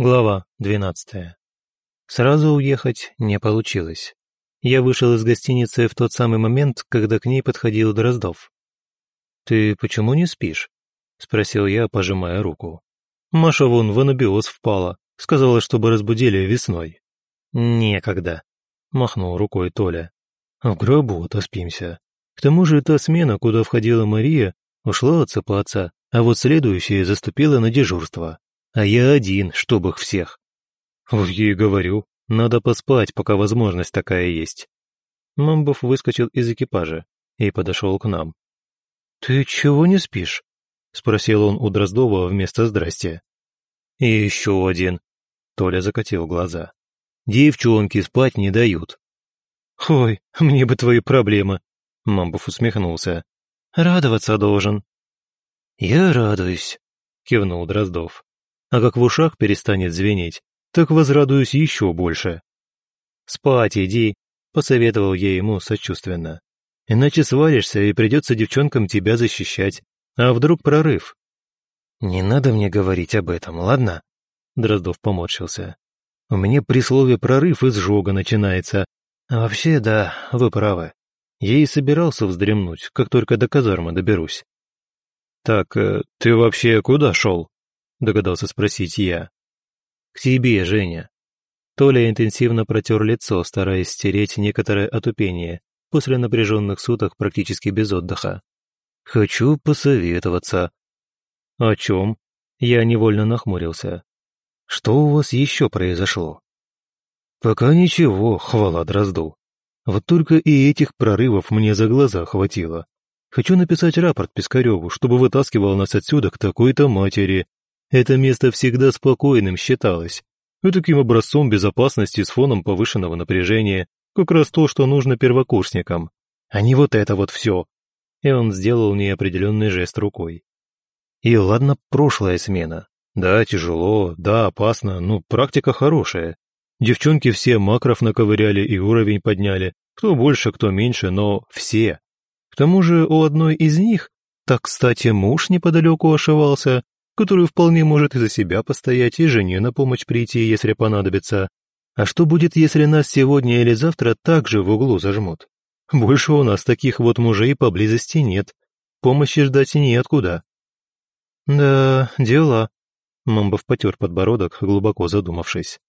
Глава 12. Сразу уехать не получилось. Я вышел из гостиницы в тот самый момент, когда к ней подходил Дроздов. «Ты почему не спишь?» — спросил я, пожимая руку. «Маша вон в анабиоз впала, сказала, чтобы разбудили весной». «Некогда», — махнул рукой Толя. «В гробу отоспимся. К тому же та смена, куда входила Мария, ушла отсыпаться, а вот следующая заступила на дежурство а я один, чтобы их всех. Вот я и говорю, надо поспать, пока возможность такая есть. Мамбов выскочил из экипажа и подошел к нам. «Ты чего не спишь?» — спросил он у Дроздова вместо «здрасте». «И еще один». Толя закатил глаза. «Девчонки спать не дают». «Ой, мне бы твои проблемы», — Мамбов усмехнулся. «Радоваться должен». «Я радуюсь», — кивнул Дроздов а как в ушах перестанет звенеть, так возрадуюсь еще больше. «Спать иди», — посоветовал я ему сочувственно. «Иначе свалишься, и придется девчонкам тебя защищать. А вдруг прорыв?» «Не надо мне говорить об этом, ладно?» Дроздов поморщился. «У меня при слове «прорыв» изжога начинается. А вообще, да, вы правы. Я и собирался вздремнуть, как только до казармы доберусь». «Так, э, ты вообще куда шел?» Догадался спросить я. «К тебе, Женя». Толя интенсивно протер лицо, стараясь стереть некоторое отупение после напряженных суток практически без отдыха. «Хочу посоветоваться». «О чем?» Я невольно нахмурился. «Что у вас еще произошло?» «Пока ничего, хвала Дрозду. Вот только и этих прорывов мне за глаза хватило. Хочу написать рапорт Пискареву, чтобы вытаскивал нас отсюда к такой-то матери, это место всегда спокойным считалось. И таким образцом безопасности с фоном повышенного напряжения, как раз то, что нужно первокурсникам. А не вот это вот все. И он сделал неопределенный жест рукой. И ладно, прошлая смена. Да, тяжело, да, опасно, но практика хорошая. Девчонки все макров наковыряли и уровень подняли. Кто больше, кто меньше, но все. К тому же у одной из них, так, кстати, муж неподалеку ошивался, который вполне может и за себя постоять, и жене на помощь прийти, если понадобится. А что будет, если нас сегодня или завтра также в углу зажмут? Больше у нас таких вот мужей поблизости нет. Помощи ждать неоткуда. Да, дела. Мамбов потер подбородок, глубоко задумавшись.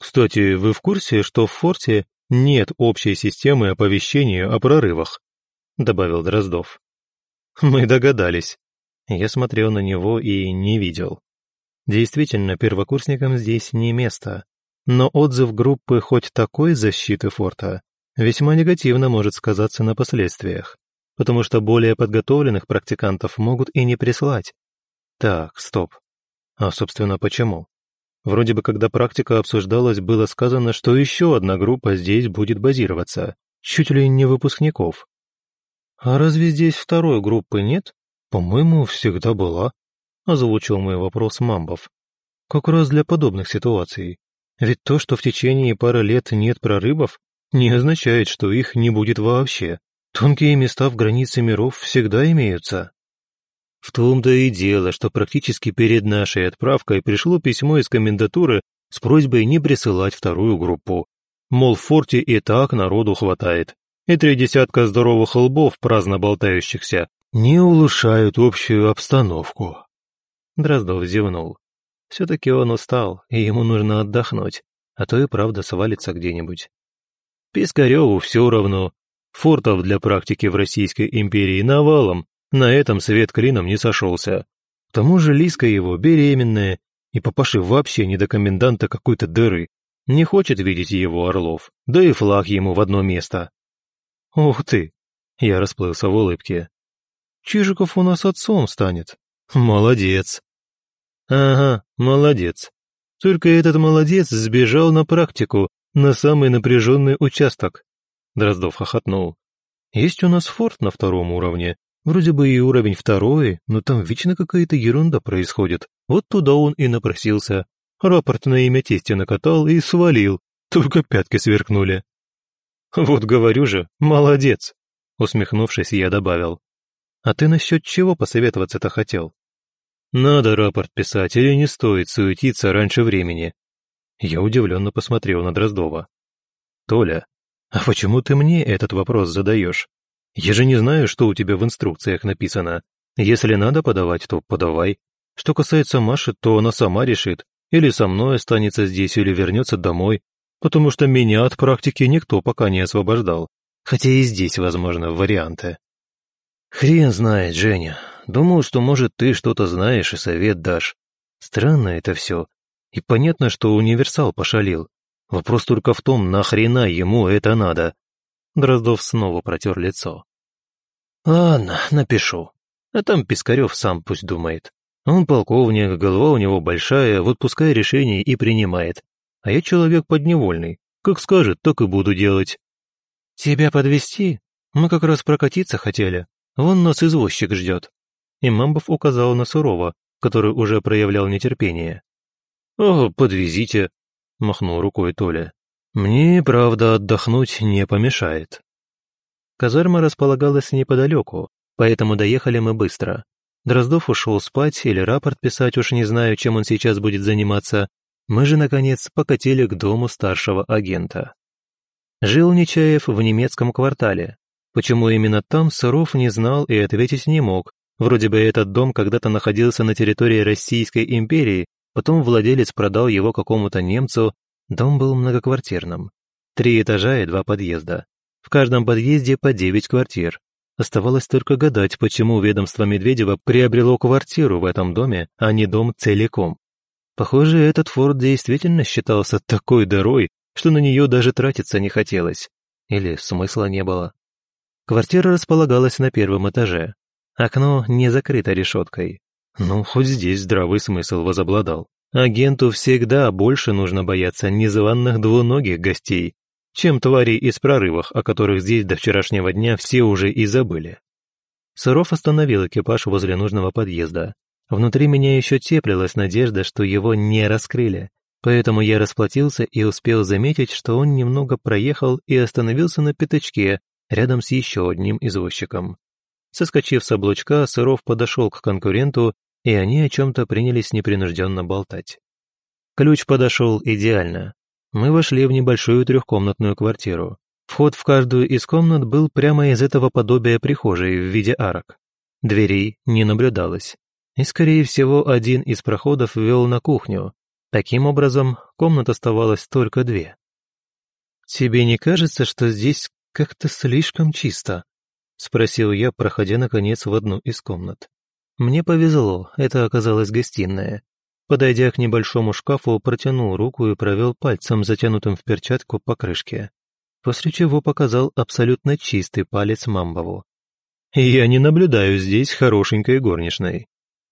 Кстати, вы в курсе, что в форте нет общей системы оповещения о прорывах? Добавил Дроздов. Мы догадались. Я смотрел на него и не видел. Действительно, первокурсникам здесь не место. Но отзыв группы хоть такой защиты форта весьма негативно может сказаться на последствиях, потому что более подготовленных практикантов могут и не прислать. Так, стоп. А, собственно, почему? Вроде бы, когда практика обсуждалась, было сказано, что еще одна группа здесь будет базироваться, чуть ли не выпускников. А разве здесь второй группы нет? «По-моему, всегда была», — озвучил мой вопрос Мамбов. «Как раз для подобных ситуаций. Ведь то, что в течение пары лет нет прорывов, не означает, что их не будет вообще. Тонкие места в границе миров всегда имеются». В том-то и дело, что практически перед нашей отправкой пришло письмо из комендатуры с просьбой не присылать вторую группу. Мол, в форте и так народу хватает, и три десятка здоровых лбов, праздно болтающихся, не улучшают общую обстановку». Дроздов зевнул. Все-таки он устал, и ему нужно отдохнуть, а то и правда свалится где-нибудь. Пискареву все равно. Фортов для практики в Российской империи навалом, на этом свет клином не сошелся. К тому же Лиска его беременная, и папаши вообще не до коменданта какой-то дыры. Не хочет видеть его Орлов, да и флаг ему в одно место. «Ух ты!» Я расплылся в улыбке. Чижиков у нас отцом станет. Молодец. Ага, молодец. Только этот молодец сбежал на практику, на самый напряженный участок. Дроздов хохотнул. Есть у нас форт на втором уровне. Вроде бы и уровень второй, но там вечно какая-то ерунда происходит. Вот туда он и напросился. Рапорт на имя тестя накатал и свалил. Только пятки сверкнули. Вот говорю же, молодец. Усмехнувшись, я добавил. А ты насчет чего посоветоваться-то хотел? Надо рапорт писать или не стоит суетиться раньше времени?» Я удивленно посмотрел на Дроздова. «Толя, а почему ты мне этот вопрос задаешь? Я же не знаю, что у тебя в инструкциях написано. Если надо подавать, то подавай. Что касается Маши, то она сама решит, или со мной останется здесь, или вернется домой, потому что меня от практики никто пока не освобождал. Хотя и здесь, возможно, варианты. Хрен знает, Женя. Думал, что, может, ты что-то знаешь и совет дашь. Странно это все. И понятно, что универсал пошалил. Вопрос только в том, нахрена ему это надо. Дроздов снова протер лицо. Ладно, напишу. А там Пискарев сам пусть думает. Он полковник, голова у него большая, вот пускай решение и принимает. А я человек подневольный. Как скажет, так и буду делать. Тебя подвести? Мы как раз прокатиться хотели. Вон нас извозчик ждет. И Мамбов указал на Сурова, который уже проявлял нетерпение. «О, подвезите», — махнул рукой Толя. «Мне, правда, отдохнуть не помешает». Казарма располагалась неподалеку, поэтому доехали мы быстро. Дроздов ушел спать или рапорт писать, уж не знаю, чем он сейчас будет заниматься. Мы же, наконец, покатили к дому старшего агента. Жил Нечаев в немецком квартале. Почему именно там, Сыров не знал и ответить не мог. Вроде бы этот дом когда-то находился на территории Российской империи, потом владелец продал его какому-то немцу. Дом был многоквартирным. Три этажа и два подъезда. В каждом подъезде по девять квартир. Оставалось только гадать, почему ведомство Медведева приобрело квартиру в этом доме, а не дом целиком. Похоже, этот форт действительно считался такой дырой, что на нее даже тратиться не хотелось. Или смысла не было. Квартира располагалась на первом этаже. Окно не закрыто решеткой. Ну, хоть здесь здравый смысл возобладал. Агенту всегда больше нужно бояться незваных двуногих гостей, чем тварей из прорывах, о которых здесь до вчерашнего дня все уже и забыли. Сыров остановил экипаж возле нужного подъезда. Внутри меня еще теплилась надежда, что его не раскрыли, Поэтому я расплатился и успел заметить, что он немного проехал и остановился на пятачке рядом с еще одним извозчиком. Соскочив с облучка, Сыров подошел к конкуренту, и они о чем-то принялись непринужденно болтать. Ключ подошел идеально. Мы вошли в небольшую трехкомнатную квартиру. Вход в каждую из комнат был прямо из этого подобия прихожей в виде арок. Дверей не наблюдалось. И, скорее всего, один из проходов вел на кухню, Таким образом, комнат оставалось только две. «Тебе не кажется, что здесь как-то слишком чисто?» — спросил я, проходя, наконец, в одну из комнат. Мне повезло, это оказалась гостиная. Подойдя к небольшому шкафу, протянул руку и провел пальцем, затянутым в перчатку, по крышке, после чего показал абсолютно чистый палец Мамбову. «Я не наблюдаю здесь хорошенькой горничной.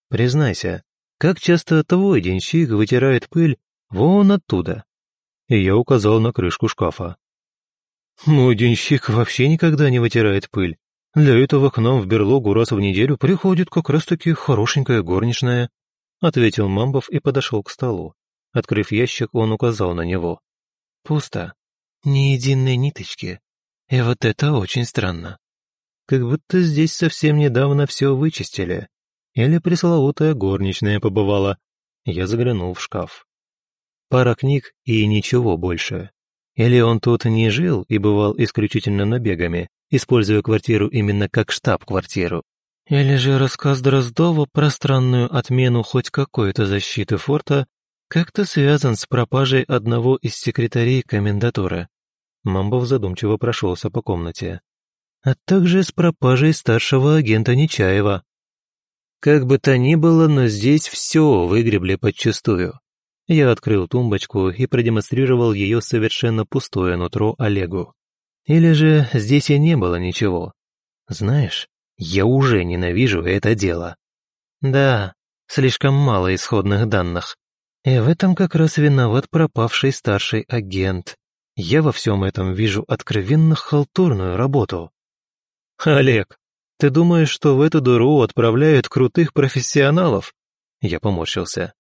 Признайся, как часто твой денщик вытирает пыль вон оттуда?» И я указал на крышку шкафа. «Мой денщик вообще никогда не вытирает пыль. Для этого к нам в берлогу раз в неделю приходит как раз-таки хорошенькая горничная», ответил Мамбов и подошел к столу. Открыв ящик, он указал на него. «Пусто. Ни единой ниточки. И вот это очень странно. Как будто здесь совсем недавно все вычистили. Или пресловутая горничная побывала. Я заглянул в шкаф. Пара книг и ничего больше. Или он тут не жил и бывал исключительно набегами, используя квартиру именно как штаб-квартиру. Или же рассказ Дроздова про странную отмену хоть какой-то защиты форта как-то связан с пропажей одного из секретарей комендатуры. Мамбов задумчиво прошелся по комнате. А также с пропажей старшего агента Нечаева. Как бы то ни было, но здесь все выгребли подчистую. Я открыл тумбочку и продемонстрировал ее совершенно пустое нутро Олегу. Или же здесь и не было ничего. Знаешь, я уже ненавижу это дело. Да, слишком мало исходных данных. И в этом как раз виноват пропавший старший агент. Я во всем этом вижу откровенно халтурную работу. Олег, ты думаешь, что в эту дыру отправляют крутых профессионалов?» Я поморщился.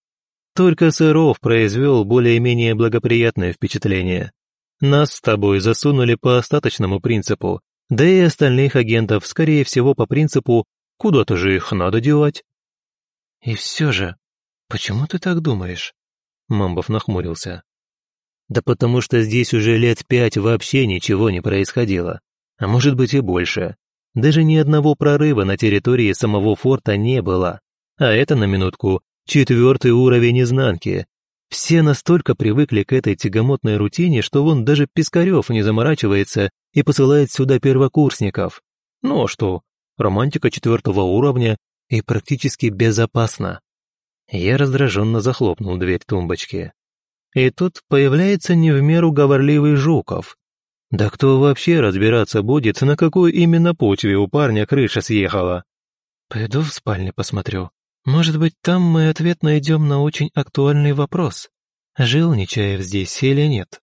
Только Сыров произвел более-менее благоприятное впечатление. Нас с тобой засунули по остаточному принципу, да и остальных агентов, скорее всего, по принципу «куда-то же их надо девать». «И все же, почему ты так думаешь?» Мамбов нахмурился. «Да потому что здесь уже лет пять вообще ничего не происходило. А может быть и больше. Даже ни одного прорыва на территории самого форта не было. А это, на минутку, четвертый уровень изнанки. Все настолько привыкли к этой тягомотной рутине, что вон даже Пискарев не заморачивается и посылает сюда первокурсников. Ну а что, романтика четвертого уровня и практически безопасно. Я раздраженно захлопнул дверь тумбочки. И тут появляется не в меру говорливый Жуков. Да кто вообще разбираться будет, на какой именно почве у парня крыша съехала? Пойду в спальню посмотрю. Может быть, там мы ответ найдем на очень актуальный вопрос. Жил Нечаев здесь или нет?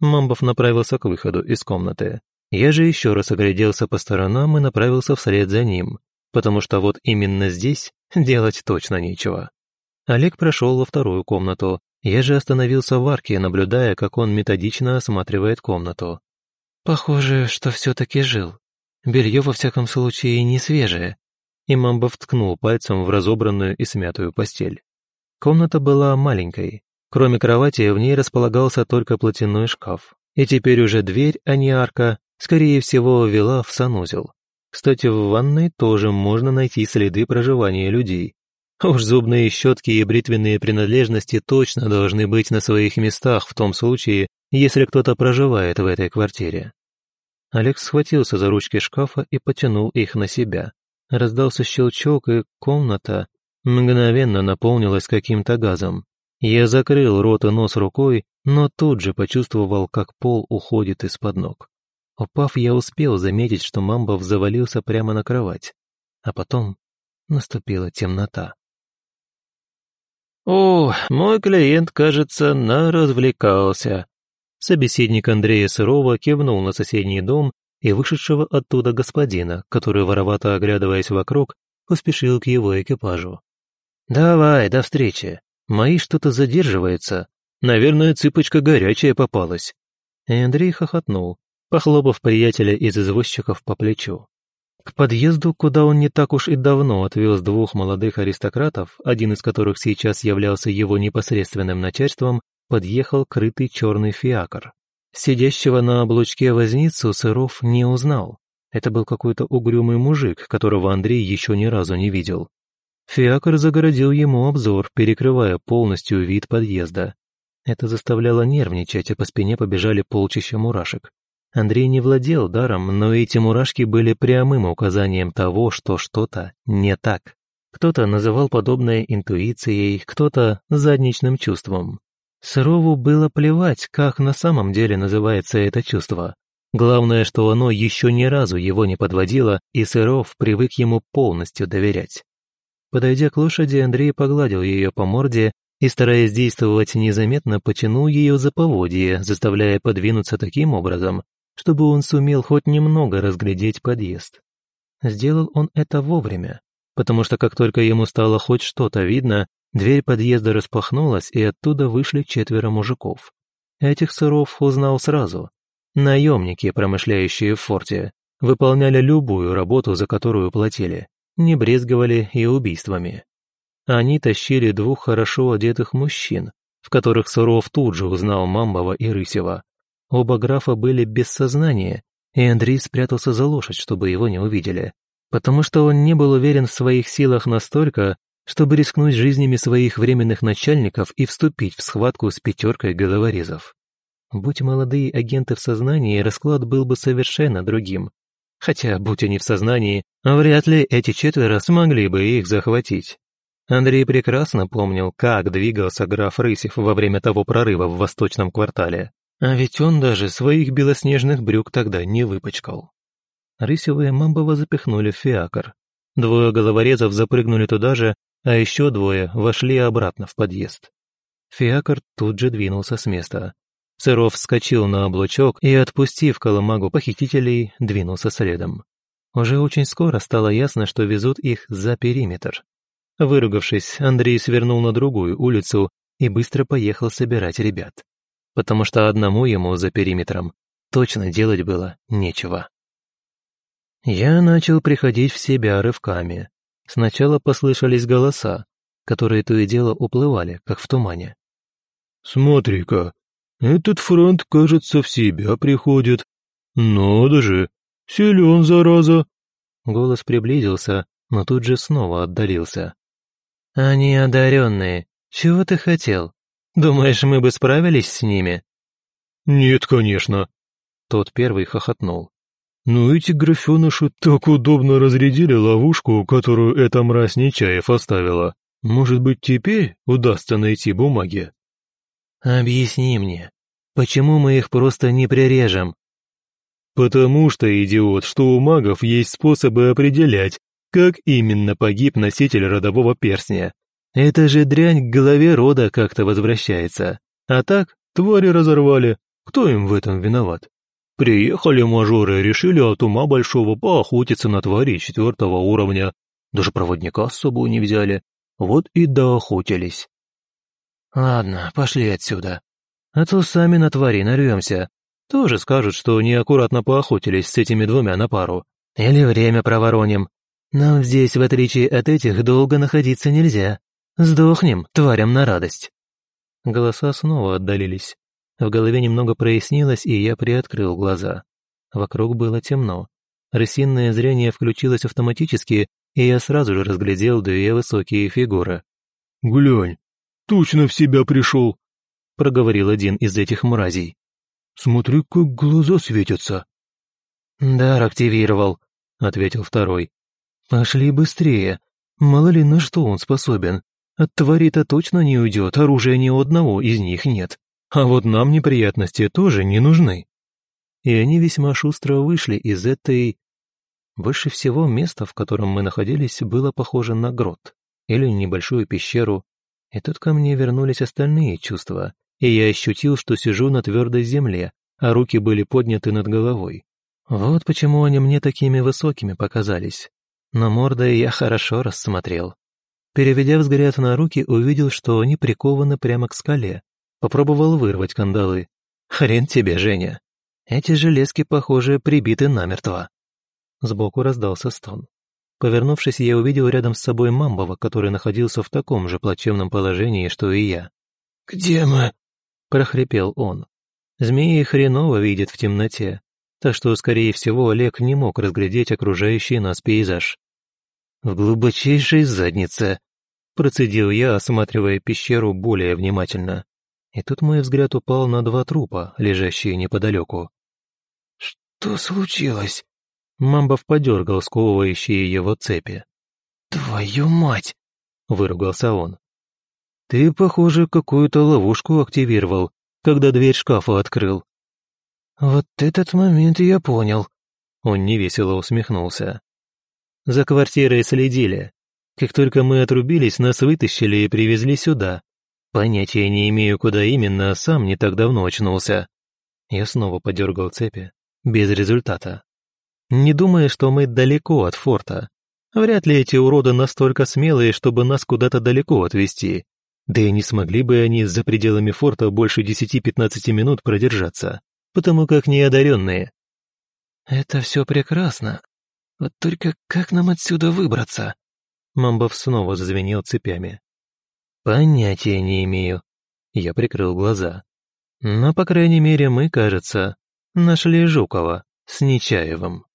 Мамбов направился к выходу из комнаты. Я же еще раз огляделся по сторонам и направился вслед за ним, потому что вот именно здесь делать точно нечего. Олег прошел во вторую комнату. Я же остановился в арке, наблюдая, как он методично осматривает комнату. Похоже, что все-таки жил. Белье, во всяком случае, не свежее. И Мамбов ткнул пальцем в разобранную и смятую постель. Комната была маленькой. Кроме кровати, в ней располагался только платяной шкаф. И теперь уже дверь, а не арка, скорее всего, вела в санузел. Кстати, в ванной тоже можно найти следы проживания людей. Уж зубные щетки и бритвенные принадлежности точно должны быть на своих местах в том случае, если кто-то проживает в этой квартире. Алекс схватился за ручки шкафа и потянул их на себя. Раздался щелчок, и комната мгновенно наполнилась каким-то газом. Я закрыл рот и нос рукой, но тут же почувствовал, как пол уходит из-под ног. Упав, я успел заметить, что Мамбов завалился прямо на кровать. А потом наступила темнота. «О, мой клиент, кажется, наразвлекался», Собеседник Андрея Сырова кивнул на соседний дом и вышедшего оттуда господина, который, воровато оглядываясь вокруг, поспешил к его экипажу. «Давай, до встречи. Мои что-то задерживается. Наверное, цыпочка горячая попалась». И Андрей хохотнул, похлопав приятеля из извозчиков по плечу. К подъезду, куда он не так уж и давно отвез двух молодых аристократов, один из которых сейчас являлся его непосредственным начальством, подъехал крытый черный фиакр. Сидящего на облучке возницу Сыров не узнал. Это был какой-то угрюмый мужик, которого Андрей еще ни разу не видел. Фиакр загородил ему обзор, перекрывая полностью вид подъезда. Это заставляло нервничать, и по спине побежали полчища мурашек. Андрей не владел даром, но эти мурашки были прямым указанием того, что что-то не так. Кто-то называл подобное интуицией, кто-то задничным чувством. Сырову было плевать, как на самом деле называется это чувство. Главное, что оно еще ни разу его не подводило, и Сыров привык ему полностью доверять. Подойдя к лошади, Андрей погладил ее по морде и, стараясь действовать незаметно, потянул ее за поводье, заставляя подвинуться таким образом, чтобы он сумел хоть немного разглядеть подъезд. Сделал он это вовремя, потому что как только ему стало хоть что-то видно, Дверь подъезда распахнулась, и оттуда вышли четверо мужиков. Этих сыров узнал сразу. Наемники, промышляющие в форте, выполняли любую работу, за которую платили, не брезговали и убийствами. Они тащили двух хорошо одетых мужчин, в которых Суров тут же узнал Мамбова и Рысева. Оба графа были без сознания, и Андрей спрятался за лошадь, чтобы его не увидели, потому что он не был уверен в своих силах настолько, чтобы рискнуть жизнями своих временных начальников и вступить в схватку с пятеркой головорезов. Будь молодые агенты в сознании, расклад был бы совершенно другим. Хотя, будь они в сознании, вряд ли эти четверо смогли бы их захватить. Андрей прекрасно помнил, как двигался граф Рысев во время того прорыва в восточном квартале. А ведь он даже своих белоснежных брюк тогда не выпачкал. Рысевые Мамбова запихнули в фиакр. Двое головорезов запрыгнули туда же а еще двое вошли обратно в подъезд. Фиакр тут же двинулся с места. Сыров вскочил на облучок и, отпустив колымагу похитителей, двинулся следом. Уже очень скоро стало ясно, что везут их за периметр. Выругавшись, Андрей свернул на другую улицу и быстро поехал собирать ребят. Потому что одному ему за периметром точно делать было нечего. Я начал приходить в себя рывками. Сначала послышались голоса, которые то и дело уплывали, как в тумане. «Смотри-ка, этот фронт, кажется, в себя приходит. Надо же, силен, зараза!» Голос приблизился, но тут же снова отдалился. «Они одаренные. Чего ты хотел? Думаешь, мы бы справились с ними?» «Нет, конечно». Тот первый хохотнул. «Но эти графеныши так удобно разрядили ловушку, которую эта мразь Нечаев оставила. Может быть, теперь удастся найти бумаги?» «Объясни мне, почему мы их просто не прирежем?» «Потому что, идиот, что у магов есть способы определять, как именно погиб носитель родового перстня. Это же дрянь к голове рода как-то возвращается. А так, твари разорвали. Кто им в этом виноват? Приехали мажоры, решили от ума большого поохотиться на твари четвертого уровня. Даже проводника с собой не взяли. Вот и доохотились. Ладно, пошли отсюда. А то сами на твари нарвемся. Тоже скажут, что неаккуратно поохотились с этими двумя на пару. Или время провороним. Нам здесь, в отличие от этих, долго находиться нельзя. Сдохнем, тварям на радость. Голоса снова отдалились. В голове немного прояснилось, и я приоткрыл глаза. Вокруг было темно. Рысинное зрение включилось автоматически, и я сразу же разглядел две высокие фигуры. «Глянь, точно в себя пришел», — проговорил один из этих мразей. «Смотри, как глаза светятся». «Дар активировал», — ответил второй. «Пошли быстрее. Мало ли на что он способен. От твари-то точно не уйдет, оружия ни у одного из них нет. А вот нам неприятности тоже не нужны». И они весьма шустро вышли из этой... Больше всего место, в котором мы находились, было похоже на грот или небольшую пещеру, и тут ко мне вернулись остальные чувства, и я ощутил, что сижу на твердой земле, а руки были подняты над головой. Вот почему они мне такими высокими показались. Но мордой я хорошо рассмотрел. Переведя взгляд на руки, увидел, что они прикованы прямо к скале. Попробовал вырвать кандалы. Хрен тебе, Женя. Эти железки, похоже, прибиты намертво. Сбоку раздался стон. Повернувшись, я увидел рядом с собой Мамбова, который находился в таком же плачевном положении, что и я. «Где мы?» – прохрипел он. Змеи хреново видят в темноте, так что, скорее всего, Олег не мог разглядеть окружающий нас пейзаж. «В глубочайшей заднице», – процедил я, осматривая пещеру более внимательно. И тут мой взгляд упал на два трупа, лежащие неподалеку. «Что случилось?» Мамбов подергал сковывающие его цепи. «Твою мать!» — выругался он. «Ты, похоже, какую-то ловушку активировал, когда дверь шкафа открыл». «Вот этот момент я понял», — он невесело усмехнулся. «За квартирой следили. Как только мы отрубились, нас вытащили и привезли сюда. Понятия не имею, куда именно, сам не так давно очнулся». Я снова подергал цепи. Без результата не думая, что мы далеко от форта. Вряд ли эти уроды настолько смелые, чтобы нас куда-то далеко отвезти. Да и не смогли бы они за пределами форта больше 10-15 минут продержаться, потому как неодаренные. «Это все прекрасно. Вот только как нам отсюда выбраться?» Мамбов снова зазвенел цепями. «Понятия не имею». Я прикрыл глаза. Но, по крайней мере, мы, кажется, нашли Жукова с Нечаевым.